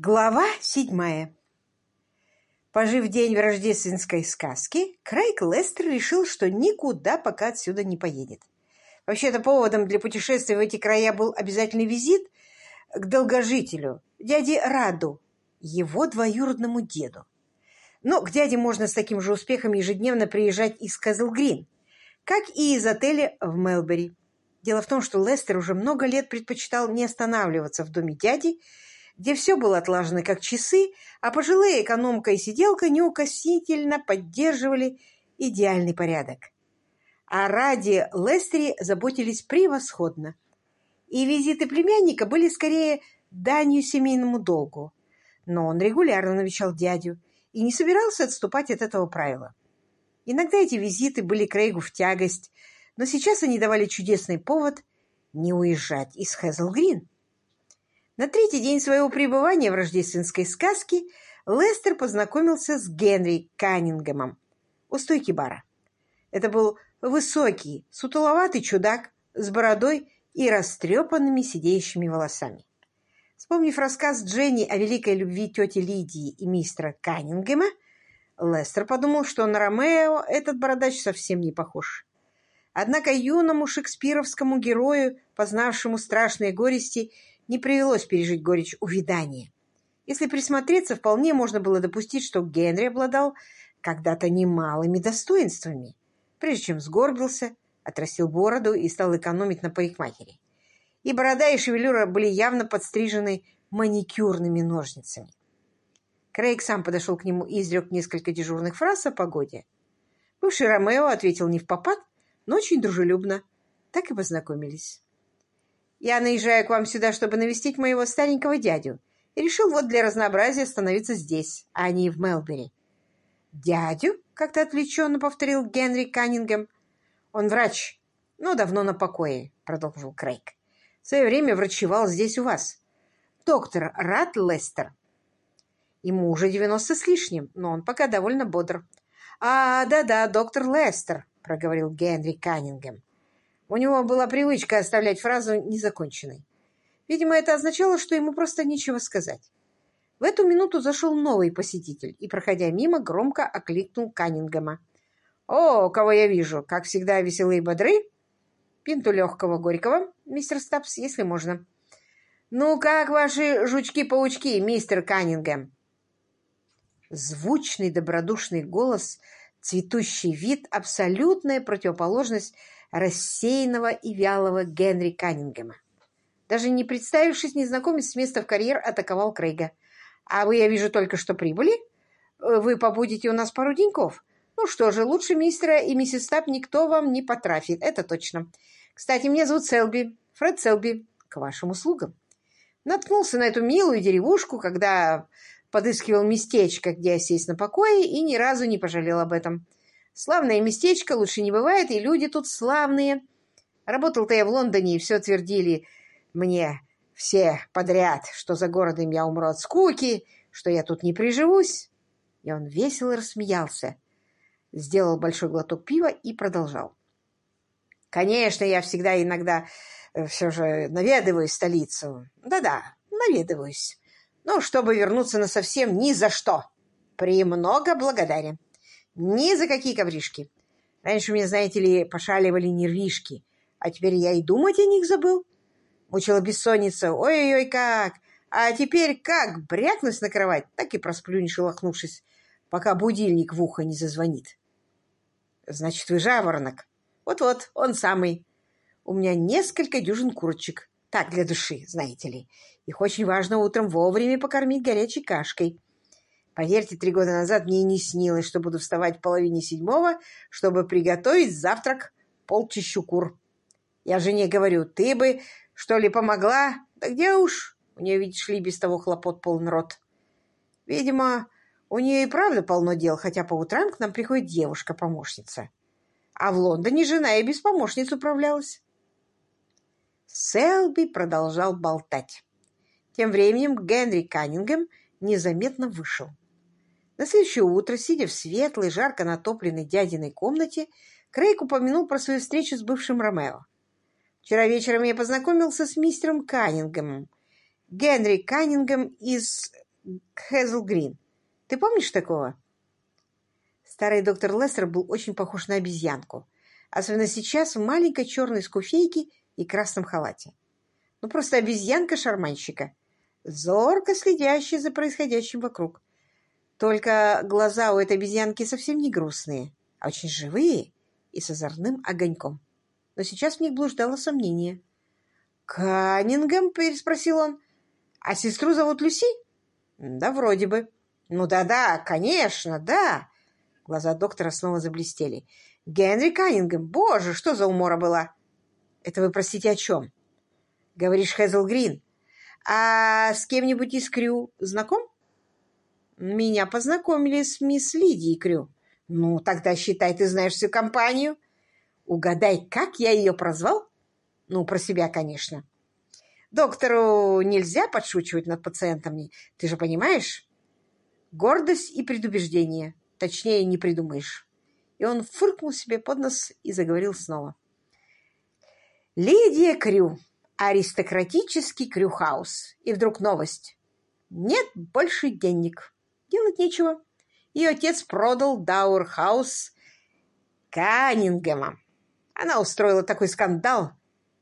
Глава седьмая. Пожив день в рождественской сказке, Крайк Лестер решил, что никуда пока отсюда не поедет. Вообще-то поводом для путешествия в эти края был обязательный визит к долгожителю, дяде Раду, его двоюродному деду. Но к дяде можно с таким же успехом ежедневно приезжать из Козл-Грин, как и из отеля в Мелбери. Дело в том, что Лестер уже много лет предпочитал не останавливаться в доме дяди, где все было отлажено как часы, а пожилые экономка и сиделка неукоснительно поддерживали идеальный порядок. А ради Лестери заботились превосходно. И визиты племянника были скорее данью семейному долгу. Но он регулярно навещал дядю и не собирался отступать от этого правила. Иногда эти визиты были Крейгу в тягость, но сейчас они давали чудесный повод не уезжать из Хэзл-Грин. На третий день своего пребывания в рождественской сказке Лестер познакомился с Генри Каннингемом у стойки бара. Это был высокий, сутуловатый чудак с бородой и растрепанными сидеющими волосами. Вспомнив рассказ Дженни о великой любви тети Лидии и мистера Каннингема, Лестер подумал, что на Ромео этот бородач совсем не похож. Однако юному шекспировскому герою, познавшему страшные горести, не привелось пережить горечь увядания. Если присмотреться, вполне можно было допустить, что Генри обладал когда-то немалыми достоинствами, прежде чем сгорбился, отрастил бороду и стал экономить на парикмахере. И борода, и шевелюра были явно подстрижены маникюрными ножницами. Крейг сам подошел к нему и изрек несколько дежурных фраз о погоде. Бывший Ромео ответил не в попад, но очень дружелюбно. Так и познакомились. Я наезжаю к вам сюда, чтобы навестить моего старенького дядю. И решил вот для разнообразия остановиться здесь, а не в Мелбери. «Дядю?» — как-то отвлеченно повторил Генри Каннингем. «Он врач, но давно на покое», — продолжил Крейг. «В свое время врачевал здесь у вас. Доктор Рат Лестер. Ему уже девяносто с лишним, но он пока довольно бодр». «А, да-да, доктор Лестер», — проговорил Генри Каннингем. У него была привычка оставлять фразу незаконченной. Видимо, это означало, что ему просто нечего сказать. В эту минуту зашел новый посетитель и, проходя мимо, громко окликнул Каннингема. «О, кого я вижу! Как всегда, веселые бодры!» «Пинту легкого горького, мистер Стапс, если можно». «Ну, как ваши жучки-паучки, мистер Каннингем?» Звучный добродушный голос, цветущий вид, абсолютная противоположность рассеянного и вялого Генри Каннингема. Даже не представившись, незнакомец с места в карьер атаковал Крейга. «А вы, я вижу, только что прибыли? Вы побудете у нас пару деньков? Ну что же, лучше мистера и миссис Стаб никто вам не потрафит, это точно. Кстати, меня зовут Селби, Фред Селби, к вашим услугам». Наткнулся на эту милую деревушку, когда подыскивал местечко, где сесть на покое, и ни разу не пожалел об этом. Славное местечко, лучше не бывает, и люди тут славные. Работал-то я в Лондоне, и все твердили мне все подряд, что за городом я умру от скуки, что я тут не приживусь. И он весело рассмеялся, сделал большой глоток пива и продолжал. Конечно, я всегда иногда э, все же наведываюсь в столицу. Да-да, наведываюсь. Но чтобы вернуться на совсем ни за что. Премного благодарен. Ни за какие ковришки. Раньше мне, знаете ли, пошаливали нервишки, а теперь я и думать о них забыл. Мучила бессонница. Ой-ой-ой, как! А теперь как брякнусь на кровать, так и просплю, не шелохнувшись, пока будильник в ухо не зазвонит. Значит, вы жаворонок. Вот-вот, он самый. У меня несколько дюжин курочек. Так, для души, знаете ли. Их очень важно утром вовремя покормить горячей кашкой. Поверьте, три года назад мне и не снилось, что буду вставать в половине седьмого, чтобы приготовить завтрак полчищу кур. Я жене говорю, ты бы, что ли, помогла? Да где уж? У нее, видишь ли, без того хлопот полный рот. Видимо, у нее и правда полно дел, хотя по утрам к нам приходит девушка-помощница. А в Лондоне жена и без помощниц управлялась. Селби продолжал болтать. Тем временем Генри Каннингем незаметно вышел. На следующее утро, сидя в светлой, жарко натопленной дядиной комнате, Крейг упомянул про свою встречу с бывшим Ромео. «Вчера вечером я познакомился с мистером Каннингемом. Генри Каннингем из Хэзл Грин. Ты помнишь такого?» Старый доктор Лестер был очень похож на обезьянку, особенно сейчас в маленькой черной скуфейке и красном халате. Ну, просто обезьянка-шарманщика, зорко следящая за происходящим вокруг. Только глаза у этой обезьянки совсем не грустные, а очень живые и с озорным огоньком. Но сейчас в них блуждало сомнение. «Каннингем?» — переспросил он. «А сестру зовут Люси?» «Да, вроде бы». «Ну да-да, конечно, да!» Глаза доктора снова заблестели. «Генри Каннингем! Боже, что за умора была!» «Это вы, простите, о чем?» «Говоришь, Хэзл Грин. А с кем-нибудь из Крю знаком?» «Меня познакомили с мисс Лидией Крю». «Ну, тогда считай, ты знаешь всю компанию». «Угадай, как я ее прозвал?» «Ну, про себя, конечно». «Доктору нельзя подшучивать над пациентами, ты же понимаешь?» «Гордость и предубеждение». Точнее, не придумаешь. И он фыркнул себе под нос и заговорил снова. Лидия Крю. Аристократический Крюхаус. И вдруг новость. Нет больше денег. Делать нечего. Ее отец продал Даурхаус Каннингема. Она устроила такой скандал,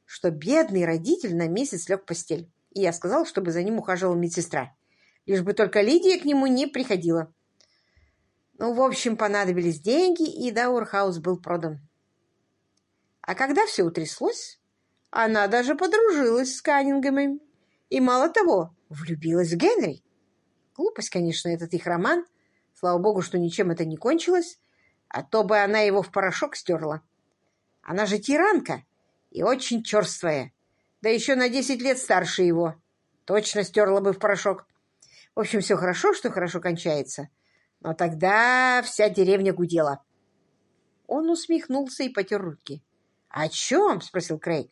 что бедный родитель на месяц лег в постель. И я сказал, чтобы за ним ухаживала медсестра. Лишь бы только Лидия к нему не приходила. Ну, в общем, понадобились деньги, и Даурхаус был продан. А когда все утряслось, она даже подружилась с Каннингемом. И мало того, влюбилась в Генри. Глупость, конечно, этот их роман. Слава богу, что ничем это не кончилось, а то бы она его в порошок стерла. Она же тиранка и очень черствая, да еще на десять лет старше его. Точно стерла бы в порошок. В общем, все хорошо, что хорошо кончается. Но тогда вся деревня гудела. Он усмехнулся и потер руки. «О чем?» — спросил Крейг.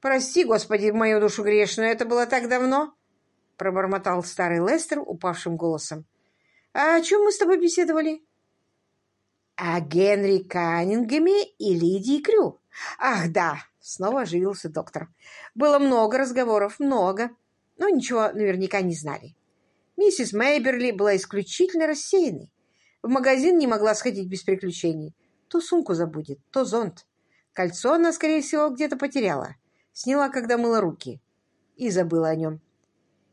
«Прости, Господи, мою душу грешную, это было так давно!» — пробормотал старый Лестер упавшим голосом. «А о чем мы с тобой беседовали?» «О Генри Каннингеме и Лидии Крю». «Ах, да!» — снова оживился доктор. «Было много разговоров, много, но ничего наверняка не знали. Миссис Мейберли была исключительно рассеянной. В магазин не могла сходить без приключений. То сумку забудет, то зонт. Кольцо она, скорее всего, где-то потеряла. Сняла, когда мыла руки. И забыла о нем.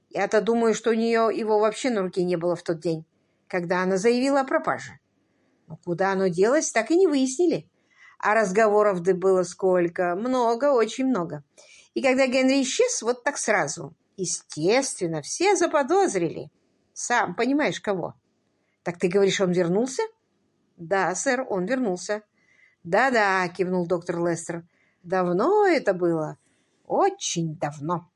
Я-то думаю, что у нее его вообще на руке не было в тот день, когда она заявила о пропаже. Но куда оно делось, так и не выяснили. А разговоров да было сколько. Много, очень много. И когда Генри исчез, вот так сразу. Естественно, все заподозрили. Сам понимаешь, кого. Так ты говоришь, он вернулся? Да, сэр, он вернулся. Да-да, кивнул доктор Лестер. Давно это было. Очень давно.